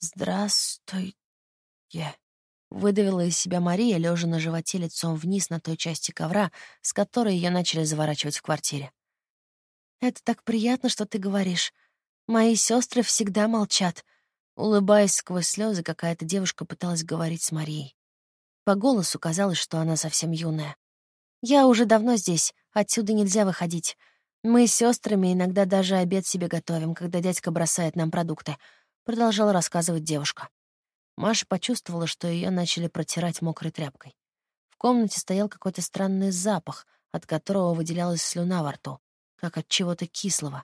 «Здравствуй, я...» Выдавила из себя Мария, лежа на животе лицом вниз на той части ковра, с которой ее начали заворачивать в квартире. «Это так приятно, что ты говоришь. Мои сестры всегда молчат». Улыбаясь сквозь слезы, какая-то девушка пыталась говорить с Марией. По голосу казалось, что она совсем юная. «Я уже давно здесь, отсюда нельзя выходить. Мы с сестрами иногда даже обед себе готовим, когда дядька бросает нам продукты», — продолжала рассказывать девушка. Маша почувствовала, что ее начали протирать мокрой тряпкой. В комнате стоял какой-то странный запах, от которого выделялась слюна во рту, как от чего-то кислого.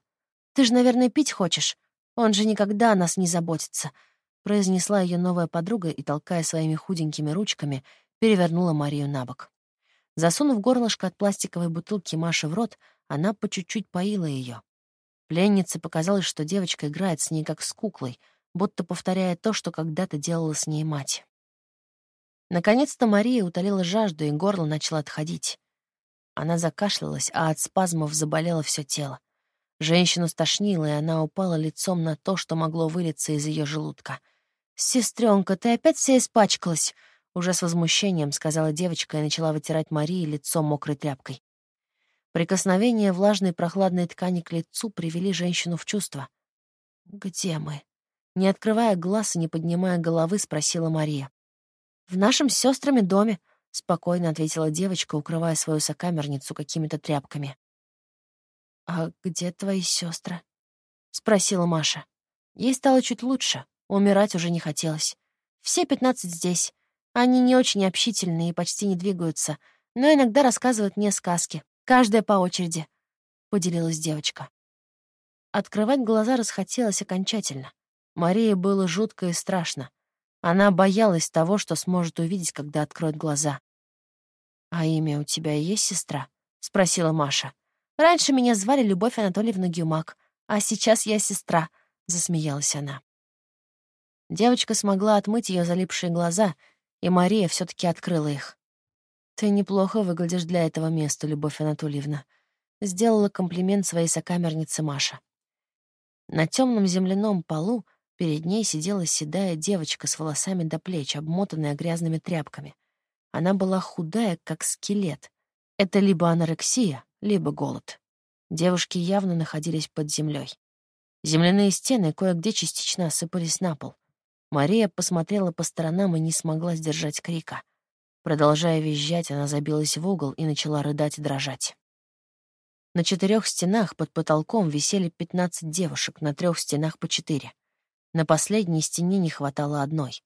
«Ты же, наверное, пить хочешь? Он же никогда о нас не заботится», — произнесла ее новая подруга и, толкая своими худенькими ручками, перевернула Марию на бок. Засунув горлышко от пластиковой бутылки Маши в рот, она по чуть-чуть поила ее. Пленнице показалось, что девочка играет с ней как с куклой — будто повторяя то, что когда-то делала с ней мать. Наконец-то Мария утолила жажду, и горло начало отходить. Она закашлялась, а от спазмов заболело все тело. Женщину стошнило, и она упала лицом на то, что могло вылиться из ее желудка. «Сестренка, ты опять вся испачкалась!» Уже с возмущением сказала девочка и начала вытирать Марии лицо мокрой тряпкой. Прикосновение влажной прохладной ткани к лицу привели женщину в чувство. «Где мы?» Не открывая глаз и не поднимая головы, спросила Мария. «В нашем с сестрами доме», — спокойно ответила девочка, укрывая свою сокамерницу какими-то тряпками. «А где твои сестры? спросила Маша. Ей стало чуть лучше, умирать уже не хотелось. Все пятнадцать здесь. Они не очень общительные и почти не двигаются, но иногда рассказывают мне сказки, каждая по очереди», — поделилась девочка. Открывать глаза расхотелось окончательно. Марии было жутко и страшно. Она боялась того, что сможет увидеть, когда откроет глаза. «А имя у тебя есть сестра?» — спросила Маша. «Раньше меня звали Любовь Анатольевна Гюмак, а сейчас я сестра», — засмеялась она. Девочка смогла отмыть ее залипшие глаза, и Мария все таки открыла их. «Ты неплохо выглядишь для этого места, Любовь Анатольевна», — сделала комплимент своей сокамернице Маша. На темном земляном полу Перед ней сидела седая девочка с волосами до плеч, обмотанная грязными тряпками. Она была худая, как скелет. Это либо анорексия, либо голод. Девушки явно находились под землей. Земляные стены кое-где частично осыпались на пол. Мария посмотрела по сторонам и не смогла сдержать крика. Продолжая визжать, она забилась в угол и начала рыдать и дрожать. На четырех стенах под потолком висели пятнадцать девушек, на трех стенах по четыре. На последней стене не хватало одной.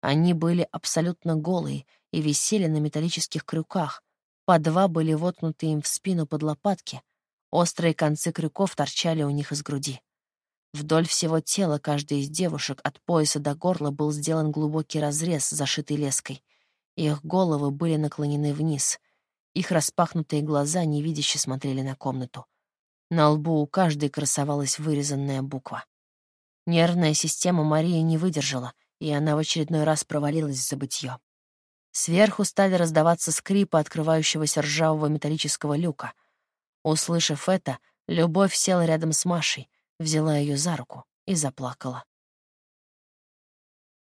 Они были абсолютно голые и висели на металлических крюках. По два были воткнуты им в спину под лопатки. Острые концы крюков торчали у них из груди. Вдоль всего тела каждой из девушек от пояса до горла был сделан глубокий разрез, зашитый леской. Их головы были наклонены вниз. Их распахнутые глаза невидяще смотрели на комнату. На лбу у каждой красовалась вырезанная буква. Нервная система Марии не выдержала, и она в очередной раз провалилась в забытье. Сверху стали раздаваться скрипы открывающегося ржавого металлического люка. Услышав это, Любовь села рядом с Машей, взяла ее за руку и заплакала.